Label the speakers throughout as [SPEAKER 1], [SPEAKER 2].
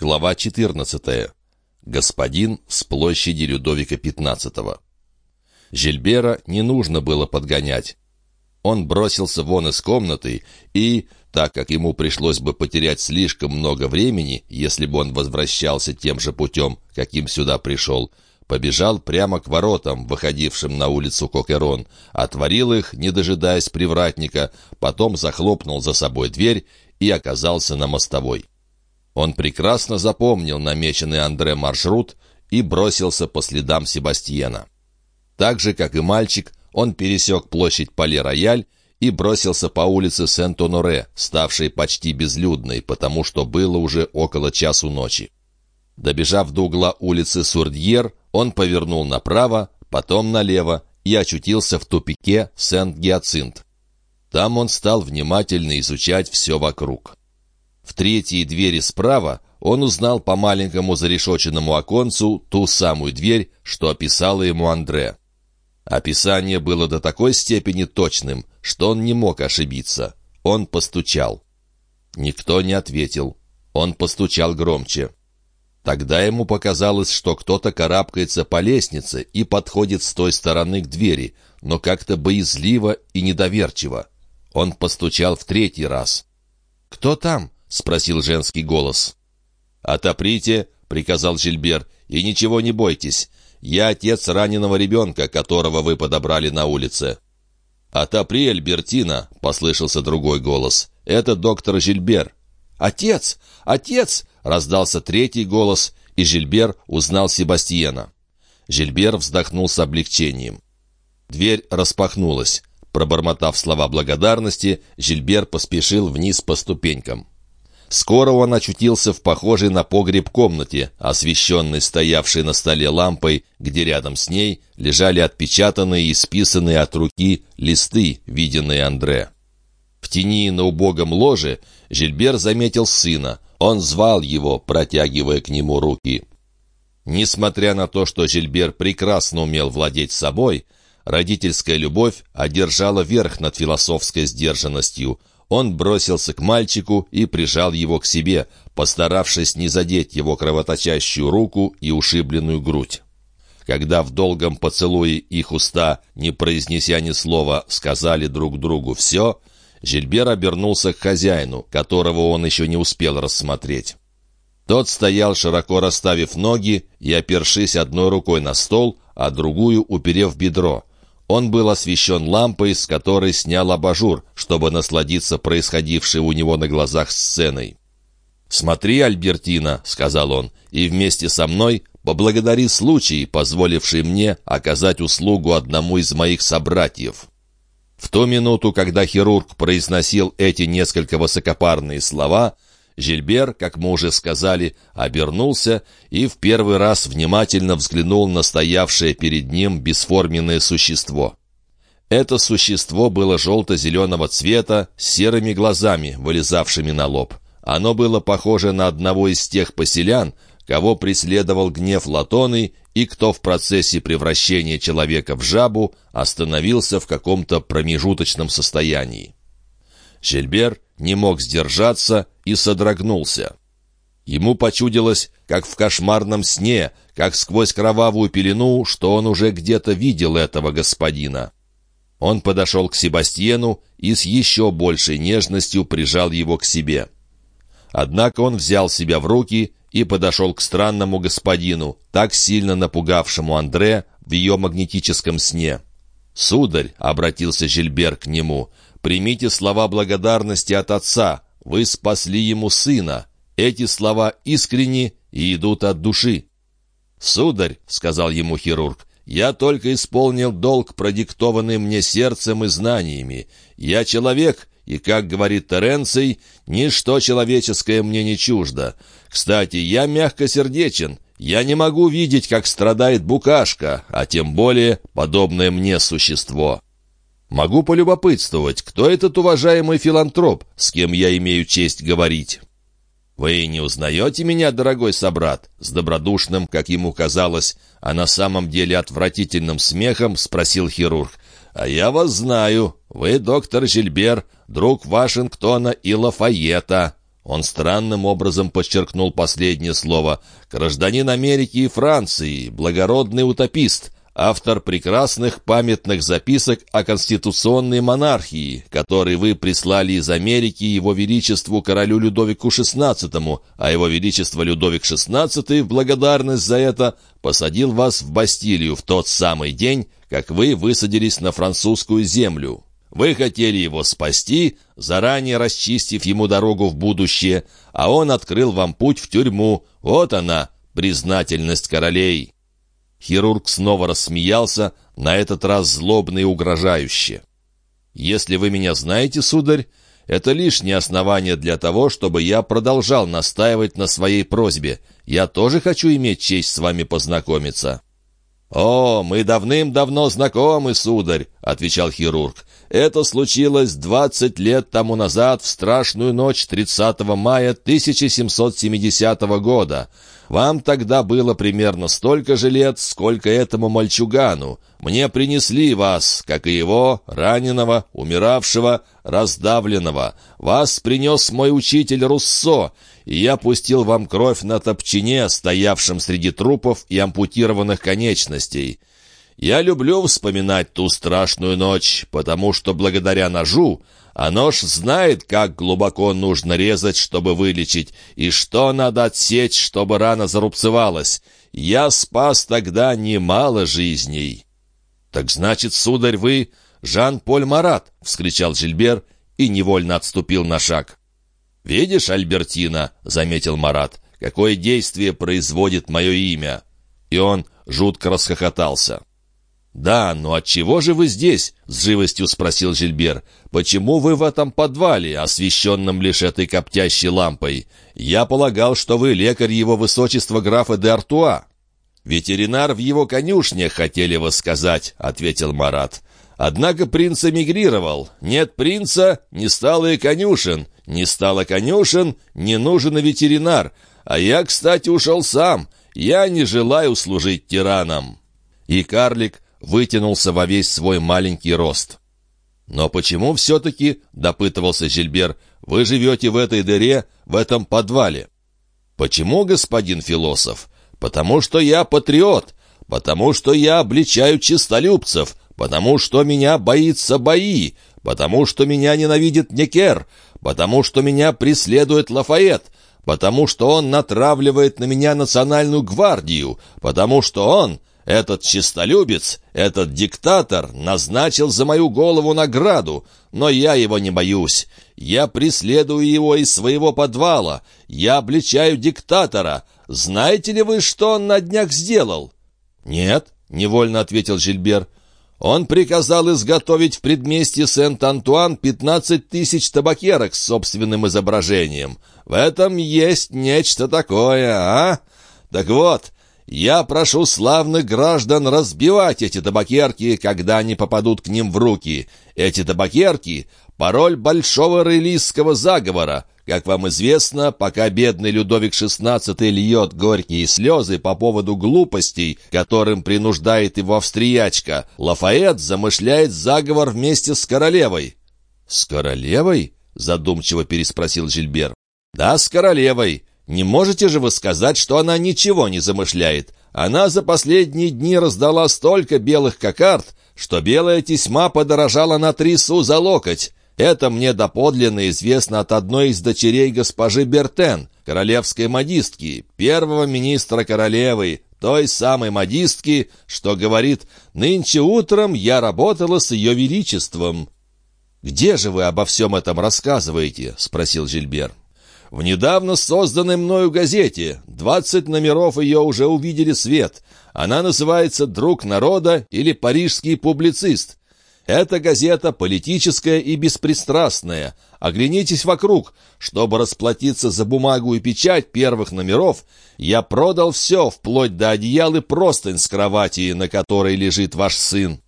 [SPEAKER 1] Глава 14. Господин с площади Людовика XV. Жильбера не нужно было подгонять. Он бросился вон из комнаты и, так как ему пришлось бы потерять слишком много времени, если бы он возвращался тем же путем, каким сюда пришел, побежал прямо к воротам, выходившим на улицу Кокерон, отворил их, не дожидаясь привратника, потом захлопнул за собой дверь и оказался на мостовой. Он прекрасно запомнил намеченный Андре маршрут и бросился по следам Себастьена. Так же, как и мальчик, он пересек площадь Пале-Рояль и бросился по улице Сент-Оноре, ставшей почти безлюдной, потому что было уже около часу ночи. Добежав до угла улицы Сурдьер, он повернул направо, потом налево и очутился в тупике Сент-Гиацинт. Там он стал внимательно изучать все вокруг. В третьей двери справа он узнал по маленькому зарешоченному оконцу ту самую дверь, что описала ему Андре. Описание было до такой степени точным, что он не мог ошибиться. Он постучал. Никто не ответил. Он постучал громче. Тогда ему показалось, что кто-то карабкается по лестнице и подходит с той стороны к двери, но как-то боязливо и недоверчиво. Он постучал в третий раз. «Кто там?» — спросил женский голос. «Отоприте», — приказал Жильбер, — «и ничего не бойтесь. Я отец раненого ребенка, которого вы подобрали на улице». «Отопри, Альбертина», — послышался другой голос. «Это доктор Жильбер». «Отец! Отец!» — раздался третий голос, и Жильбер узнал Себастьена. Жильбер вздохнул с облегчением. Дверь распахнулась. Пробормотав слова благодарности, Жильбер поспешил вниз по ступенькам. Скоро он очутился в похожей на погреб комнате, освещенной стоявшей на столе лампой, где рядом с ней лежали отпечатанные и списанные от руки листы, виденные Андре. В тени на убогом ложе Жильбер заметил сына. Он звал его, протягивая к нему руки. Несмотря на то, что Жильбер прекрасно умел владеть собой, родительская любовь одержала верх над философской сдержанностью – он бросился к мальчику и прижал его к себе, постаравшись не задеть его кровоточащую руку и ушибленную грудь. Когда в долгом поцелуе их уста, не произнеся ни слова, сказали друг другу «все», Жильбер обернулся к хозяину, которого он еще не успел рассмотреть. Тот стоял, широко расставив ноги и опершись одной рукой на стол, а другую уперев бедро. Он был освещен лампой, с которой снял абажур, чтобы насладиться происходившей у него на глазах сценой. «Смотри, Альбертина», — сказал он, — «и вместе со мной поблагодари случай, позволивший мне оказать услугу одному из моих собратьев». В ту минуту, когда хирург произносил эти несколько высокопарные слова, Жильбер, как мы уже сказали, обернулся и в первый раз внимательно взглянул на стоявшее перед ним бесформенное существо. Это существо было желто-зеленого цвета, с серыми глазами, вылезавшими на лоб. Оно было похоже на одного из тех поселян, кого преследовал гнев Латоны и кто в процессе превращения человека в жабу остановился в каком-то промежуточном состоянии. Жильбер не мог сдержаться и содрогнулся. Ему почудилось, как в кошмарном сне, как сквозь кровавую пелену, что он уже где-то видел этого господина. Он подошел к Себастьену и с еще большей нежностью прижал его к себе. Однако он взял себя в руки и подошел к странному господину, так сильно напугавшему Андре в ее магнетическом сне. «Сударь», — обратился Жильбер к нему, Примите слова благодарности от Отца. Вы спасли ему сына. Эти слова искренни и идут от души. «Сударь», — сказал ему хирург, — «я только исполнил долг, продиктованный мне сердцем и знаниями. Я человек, и, как говорит Теренций, ничто человеческое мне не чуждо. Кстати, я мягкосердечен, я не могу видеть, как страдает букашка, а тем более подобное мне существо. Могу полюбопытствовать, кто этот уважаемый филантроп, с кем я имею честь говорить?» «Вы не узнаете меня, дорогой собрат?» С добродушным, как ему казалось, а на самом деле отвратительным смехом спросил хирург. «А я вас знаю. Вы доктор Жильбер, друг Вашингтона и Лафайета». Он странным образом подчеркнул последнее слово. «Гражданин Америки и Франции, благородный утопист, автор прекрасных памятных записок о конституционной монархии, которые вы прислали из Америки его величеству королю Людовику XVI, а его величество Людовик XVI в благодарность за это посадил вас в Бастилию в тот самый день, как вы высадились на французскую землю. Вы хотели его спасти, заранее расчистив ему дорогу в будущее, а он открыл вам путь в тюрьму. Вот она, признательность королей». Хирург снова рассмеялся, на этот раз злобно и угрожающе. «Если вы меня знаете, сударь, это лишнее основание для того, чтобы я продолжал настаивать на своей просьбе. Я тоже хочу иметь честь с вами познакомиться». «О, мы давным-давно знакомы, сударь», — отвечал хирург. «Это случилось двадцать лет тому назад, в страшную ночь 30 мая 1770 года. Вам тогда было примерно столько же лет, сколько этому мальчугану. Мне принесли вас, как и его, раненого, умиравшего, раздавленного. Вас принес мой учитель Руссо, и я пустил вам кровь на топчине, стоявшем среди трупов и ампутированных конечностей. Я люблю вспоминать ту страшную ночь, потому что благодаря ножу а нож знает, как глубоко нужно резать, чтобы вылечить, и что надо отсечь, чтобы рана зарубцевалась. Я спас тогда немало жизней». «Так значит, сударь, вы Жан-Поль Марат!» — вскричал Жильбер и невольно отступил на шаг. «Видишь, Альбертина?» — заметил Марат. «Какое действие производит мое имя?» И он жутко расхохотался. «Да, но отчего же вы здесь?» — с живостью спросил Жильбер. «Почему вы в этом подвале, освещенном лишь этой коптящей лампой? Я полагал, что вы лекарь его высочества графа де Артуа». «Ветеринар в его конюшне, хотели вы сказать», — ответил Марат. «Однако принц эмигрировал. Нет принца, не стало и конюшен. Не стало конюшен, не нужен и ветеринар. А я, кстати, ушел сам. Я не желаю служить тиранам». И карлик, вытянулся во весь свой маленький рост. «Но почему все-таки, — допытывался Жильбер, — вы живете в этой дыре, в этом подвале?» «Почему, господин философ? Потому что я патриот, потому что я обличаю чистолюбцев, потому что меня боится бои, потому что меня ненавидит Некер, потому что меня преследует Лафайет, потому что он натравливает на меня национальную гвардию, потому что он, этот чистолюбец, этот диктатор назначил за мою голову награду, но я его не боюсь. Я преследую его из своего подвала. Я обличаю диктатора. Знаете ли вы, что он на днях сделал?» «Нет», — невольно ответил Жильбер. «Он приказал изготовить в предместье Сент-Антуан пятнадцать тысяч табакерок с собственным изображением. В этом есть нечто такое, а? Так вот, я прошу славных граждан разбивать эти табакерки, когда они попадут к ним в руки. Эти табакерки — пароль большого рейлистского заговора. Как вам известно, пока бедный Людовик XVI льет горькие слезы по поводу глупостей, которым принуждает его австриячка, Лафайет замышляет заговор вместе с королевой. «С королевой?» — задумчиво переспросил Жильбер. «Да, с королевой. Не можете же вы сказать, что она ничего не замышляет? Она за последние дни раздала столько белых кокард, что белая тесьма подорожала на три су за локоть. Это мне доподлинно известно от одной из дочерей госпожи Бертен, королевской модистки, первого министра королевы, той самой модистки, что говорит «Нынче утром я работала с ее величеством». «Где же вы обо всем этом рассказываете?» — спросил Жильбер в недавно созданной мною газете. Двадцать номеров ее уже увидели свет. Она называется «Друг народа» или «Парижский публицист». Эта газета политическая и беспристрастная. Оглянитесь вокруг. Чтобы расплатиться за бумагу и печать первых номеров, я продал все, вплоть до одеял и простынь с кровати, на которой лежит ваш сын.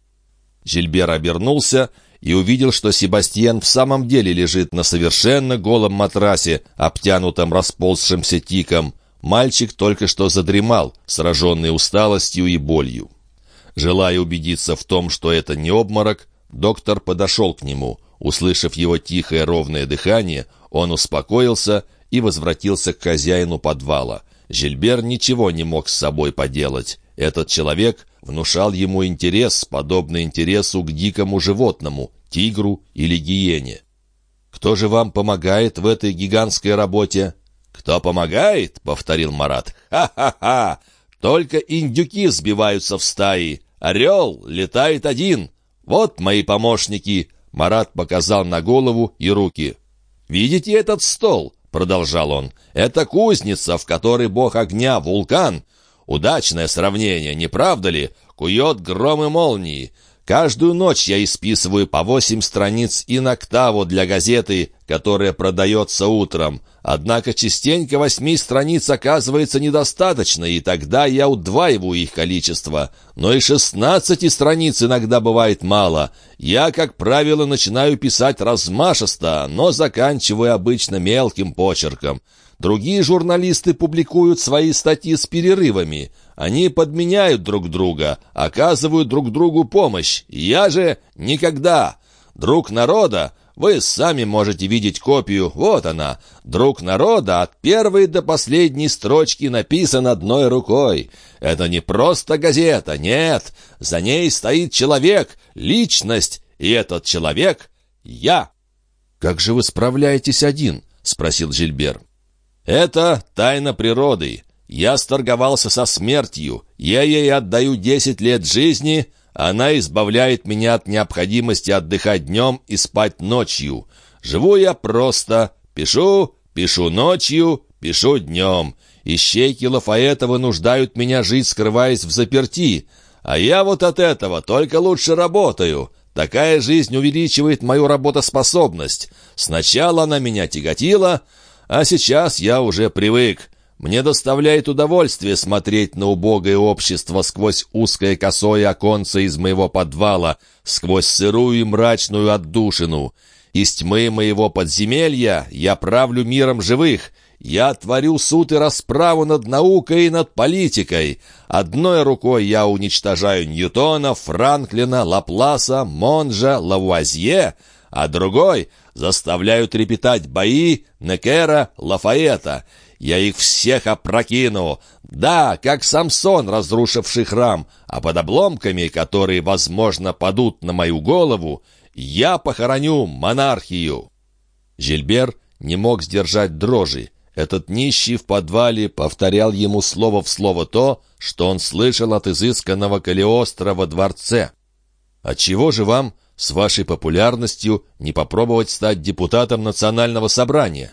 [SPEAKER 1] Жильбер обернулся и увидел, что Себастьян в самом деле лежит на совершенно голом матрасе, обтянутом расползшимся тиком. Мальчик только что задремал, сраженный усталостью и болью. Желая убедиться в том, что это не обморок, доктор подошел к нему. Услышав его тихое ровное дыхание, он успокоился и возвратился к хозяину подвала. Жильбер ничего не мог с собой поделать. Этот человек внушал ему интерес, подобный интересу к дикому животному, тигру или гиене. «Кто же вам помогает в этой гигантской работе?» «Кто помогает?» — повторил Марат. «Ха-ха-ха! Только индюки сбиваются в стаи. Орел летает один. Вот мои помощники!» Марат показал на голову и руки. «Видите этот стол?» — продолжал он. «Это кузница, в которой бог огня, вулкан. Удачное сравнение, не правда ли? Кует громы молнии. Каждую ночь я исписываю по восемь страниц иноктаву для газеты, которая продается утром. Однако частенько восьми страниц оказывается недостаточно, и тогда я удваиваю их количество. Но и шестнадцати страниц иногда бывает мало. Я, как правило, начинаю писать размашисто, но заканчиваю обычно мелким почерком. Другие журналисты публикуют свои статьи с перерывами. Они подменяют друг друга, оказывают друг другу помощь. Я же никогда. Друг народа, вы сами можете видеть копию, вот она. Друг народа от первой до последней строчки написан одной рукой. Это не просто газета, нет. За ней стоит человек, личность, и этот человек — я. «Как же вы справляетесь один?» — спросил Жильбер. Это тайна природы. Я сторговался со смертью. Я ей отдаю десять лет жизни, она избавляет меня от необходимости отдыхать днем и спать ночью. Живу я просто. Пишу, пишу ночью, пишу днем. Ищейки Лафаэта вынуждают меня жить, скрываясь в заперти. А я вот от этого только лучше работаю. Такая жизнь увеличивает мою работоспособность. Сначала она меня тяготила, а сейчас я уже привык. Мне доставляет удовольствие смотреть на убогое общество сквозь узкое косое оконце из моего подвала, сквозь сырую и мрачную отдушину. Из тьмы моего подземелья я правлю миром живых. Я творю суд и расправу над наукой и над политикой. Одной рукой я уничтожаю Ньютона, Франклина, Лапласа, Монжа, Лавуазье, а другой заставляют трепетать бои Некера, Лафаэта. Я их всех опрокину. Да, как Самсон, разрушивший храм, а под обломками, которые, возможно, падут на мою голову, я похороню монархию». Жильбер не мог сдержать дрожи. Этот нищий в подвале повторял ему слово в слово то, что он слышал от изысканного Калиостро во дворце. «Отчего же вам с вашей популярностью не попробовать стать депутатом национального собрания?»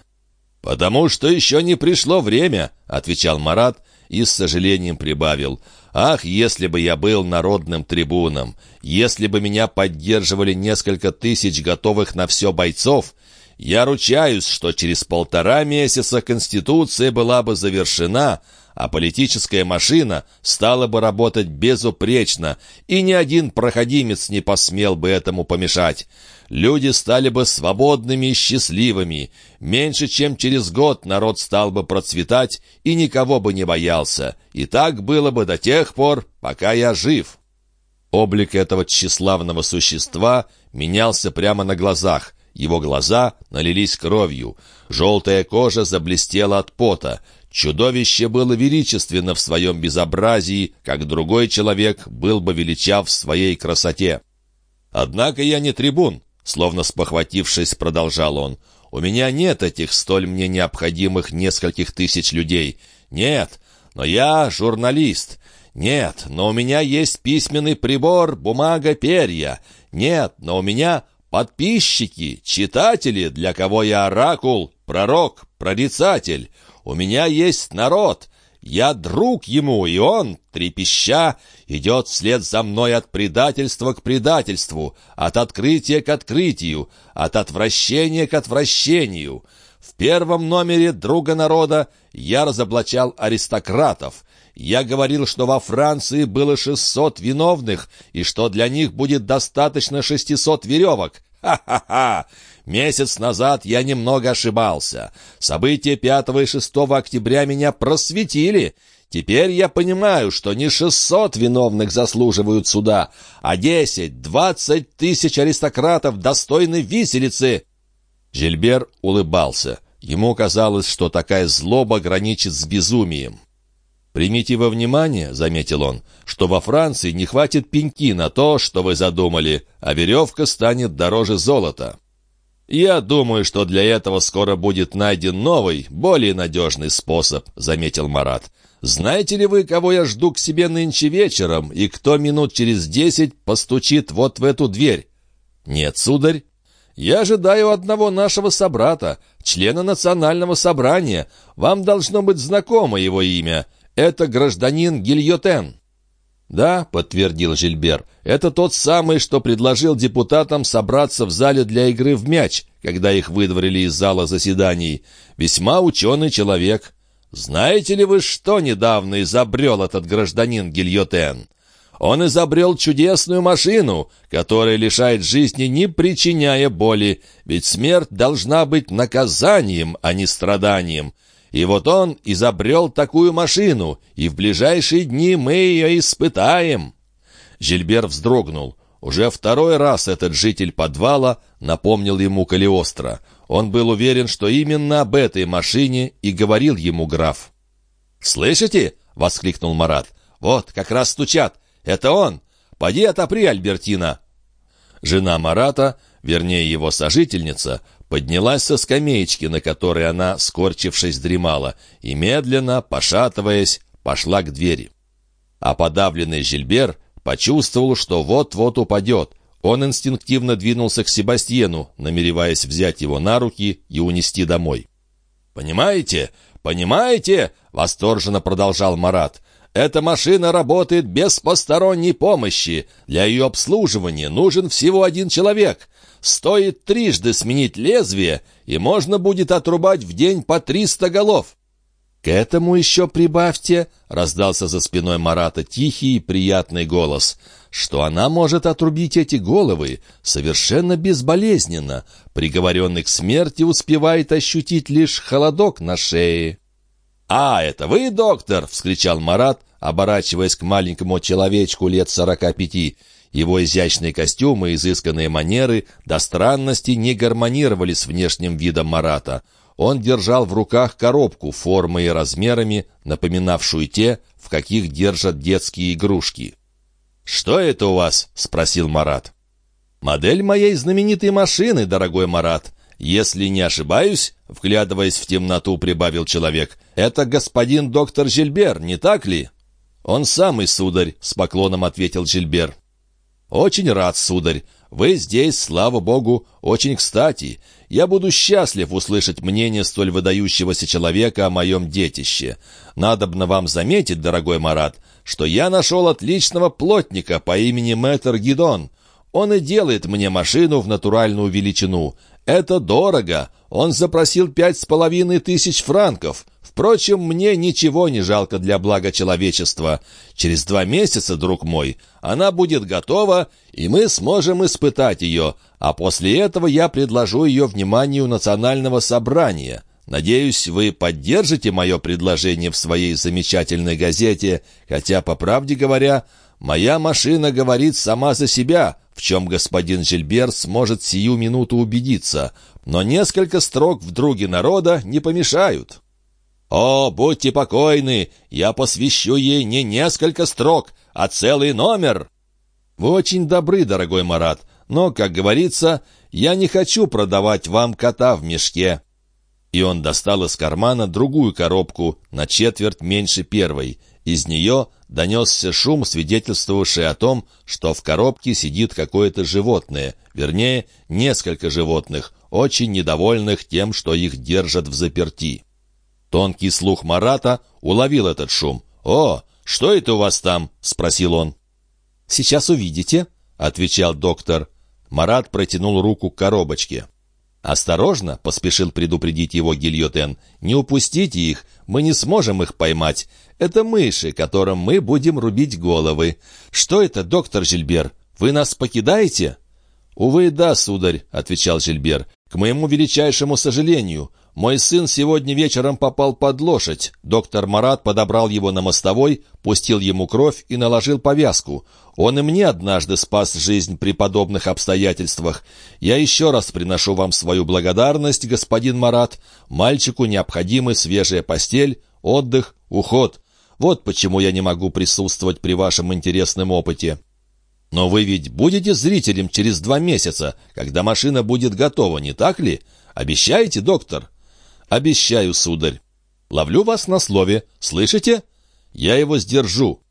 [SPEAKER 1] «Потому что еще не пришло время», — отвечал Марат и с сожалением прибавил. «Ах, если бы я был народным трибуном! Если бы меня поддерживали несколько тысяч готовых на все бойцов! Я ручаюсь, что через полтора месяца Конституция была бы завершена, а политическая машина стала бы работать безупречно, и ни один проходимец не посмел бы этому помешать. Люди стали бы свободными и счастливыми. Меньше чем через год народ стал бы процветать и никого бы не боялся. И так было бы до тех пор, пока я жив. Облик этого тщеславного существа менялся прямо на глазах. Его глаза налились кровью. Желтая кожа заблестела от пота. Чудовище было величественно в своем безобразии, как другой человек был бы величав в своей красоте. «Однако я не трибун», — словно спохватившись, продолжал он. «У меня нет этих столь мне необходимых нескольких тысяч людей. Нет, но я журналист. Нет, но у меня есть письменный прибор, бумага, перья. Нет, но у меня подписчики, читатели, для кого я оракул, пророк, прорицатель. У меня есть народ. Я друг ему, и он, трепеща, идет вслед за мной от предательства к предательству, от открытия к открытию, от отвращения к отвращению. В первом номере «Друга народа» я разоблачал аристократов. Я говорил, что во Франции было 600 виновных, и что для них будет достаточно 600 веревок. Ха-ха-ха! Месяц назад я немного ошибался. События 5 и 6 октября меня просветили. Теперь я понимаю, что не 600 виновных заслуживают суда, а 10-20 тысяч аристократов достойны виселицы. Жильбер улыбался. Ему казалось, что такая злоба граничит с безумием. «Примите во внимание», — заметил он, — «что во Франции не хватит пеньки на то, что вы задумали, а веревка станет дороже золота». «Я думаю, что для этого скоро будет найден новый, более надежный способ», — заметил Марат. «Знаете ли вы, кого я жду к себе нынче вечером, и кто минут через десять постучит вот в эту дверь?» «Нет, сударь». «Я ожидаю одного нашего собрата, члена национального собрания. Вам должно быть знакомо его имя. Это гражданин Гильотен». «Да», — подтвердил Жильбер, — «это тот самый, что предложил депутатам собраться в зале для игры в мяч, когда их выдворили из зала заседаний. Весьма ученый человек. Знаете ли вы, что недавно изобрел этот гражданин Гильотен?» Он изобрел чудесную машину, которая лишает жизни, не причиняя боли, ведь смерть должна быть наказанием, а не страданием. И вот он изобрел такую машину, и в ближайшие дни мы ее испытаем». Жильбер вздрогнул. Уже второй раз этот житель подвала напомнил ему Калиостро. Он был уверен, что именно об этой машине и говорил ему граф. «Слышите?» — воскликнул Марат. «Вот, как раз стучат. Это он. Поди отопри, Альбертина». Жена Марата, вернее его сожительница, поднялась со скамеечки, на которой она, скорчившись, дремала, и медленно, пошатываясь, пошла к двери. А подавленный Жильбер почувствовал, что вот-вот упадет. Он инстинктивно двинулся к Себастьену, намереваясь взять его на руки и унести домой. «Понимаете? Понимаете?» — восторженно продолжал Марат. «Эта машина работает без посторонней помощи. Для ее обслуживания нужен всего один человек. Стоит трижды сменить лезвие, и можно будет отрубать в день по триста голов. «К этому еще прибавьте», — раздался за спиной Марата тихий и приятный голос, «что она может отрубить эти головы совершенно безболезненно. Приговоренный к смерти успевает ощутить лишь холодок на шее». «А, это вы, доктор?» — вскричал Марат, оборачиваясь к маленькому человечку лет сорока пяти. Его изящные костюмы и изысканные манеры до странности не гармонировали с внешним видом Марата. Он держал в руках коробку формой и размерами, напоминавшую те, в каких держат детские игрушки. «Что это у вас?» — спросил Марат. «Модель моей знаменитой машины, дорогой Марат. Если не ошибаюсь, вглядываясь в темноту, прибавил человек, это господин доктор Жильбер, не так ли?» «Он самый, сударь», — с поклоном ответил Жильбер. «Очень рад, сударь. Вы здесь, слава богу, очень кстати. Я буду счастлив услышать мнение столь выдающегося человека о моем детище. Надобно вам заметить, дорогой Марат, что я нашел отличного плотника по имени Мэтр Гидон. Он и делает мне машину в натуральную величину. Это дорого. Он запросил пять с половиной тысяч франков. Впрочем, мне ничего не жалко для блага человечества. Через два месяца, друг мой, она будет готова, и мы сможем испытать ее, а после этого я предложу ее вниманию национального собрания. Надеюсь, вы поддержите мое предложение в своей замечательной газете, хотя, по правде говоря, моя машина говорит сама за себя, в чем господин Жильбер сможет сию минуту убедиться, но несколько строк в друге народа не помешают». «О, будьте покойны, я посвящу ей не несколько строк, а целый номер!» «Вы очень добры, дорогой Марат, но, как говорится, я не хочу продавать вам кота в мешке». И он достал из кармана другую коробку, на четверть меньше первой. Из нее донесся шум, свидетельствовавший о том, что в коробке сидит какое-то животное, вернее, несколько животных, очень недовольных тем, что их держат в заперти. Тонкий слух Марата уловил этот шум. «О, что это у вас там?» — спросил он. «Сейчас увидите», — отвечал доктор. Марат протянул руку к коробочке. «Осторожно!» — поспешил предупредить его Гильотен. «Не упустите их, мы не сможем их поймать. Это мыши, которым мы будем рубить головы. Что это, доктор Жильбер? Вы нас покидаете?» «Увы, да, сударь», — отвечал Жильбер. «К моему величайшему сожалению. Мой сын сегодня вечером попал под лошадь. Доктор Марат подобрал его на мостовой, пустил ему кровь и наложил повязку. Он и мне однажды спас жизнь при подобных обстоятельствах. Я еще раз приношу вам свою благодарность, господин Марат. Мальчику необходимы свежая постель, отдых, уход. Вот почему я не могу присутствовать при вашем интересном опыте. Но вы ведь будете зрителем через два месяца, когда машина будет готова, не так ли? Обещаете, доктор?» «Обещаю, сударь. Ловлю вас на слове. Слышите? Я его сдержу».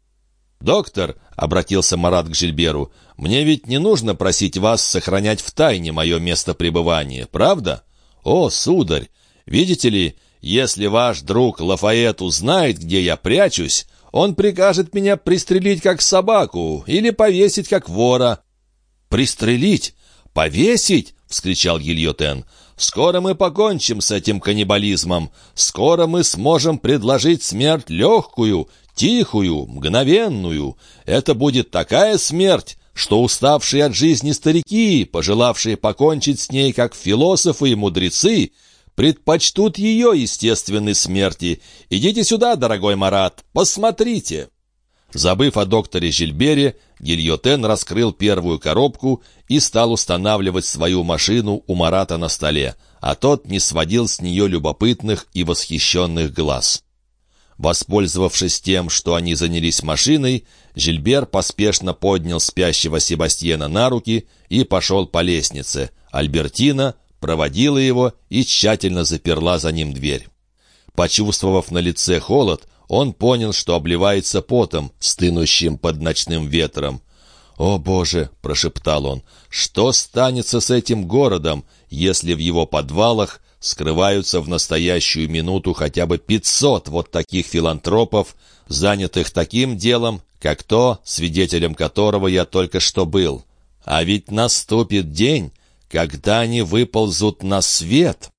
[SPEAKER 1] «Доктор», — обратился Марат к Жильберу, — «мне ведь не нужно просить вас сохранять в тайне мое место пребывания, правда? О, сударь, видите ли, если ваш друг Лафаэт узнает, где я прячусь, он прикажет меня пристрелить как собаку или повесить как вора». «Пристрелить? Повесить?» — вскричал Гильотен. Скоро мы покончим с этим каннибализмом. Скоро мы сможем предложить смерть легкую, тихую, мгновенную. Это будет такая смерть, что уставшие от жизни старики, пожелавшие покончить с ней как философы и мудрецы, предпочтут ее естественной смерти. Идите сюда, дорогой Марат, посмотрите». Забыв о докторе Жильбере, Гильотен раскрыл первую коробку и стал устанавливать свою машину у Марата на столе, а тот не сводил с нее любопытных и восхищенных глаз. Воспользовавшись тем, что они занялись машиной, Жильбер поспешно поднял спящего Себастьена на руки и пошел по лестнице. Альбертина проводила его и тщательно заперла за ним дверь. Почувствовав на лице холод, он понял, что обливается потом, стынущим под ночным ветром. «О, Боже!» — прошептал он. «Что станется с этим городом, если в его подвалах скрываются в настоящую минуту хотя бы пятьсот вот таких филантропов, занятых таким делом, как то, свидетелем которого я только что был? А ведь наступит день, когда они выползут на свет».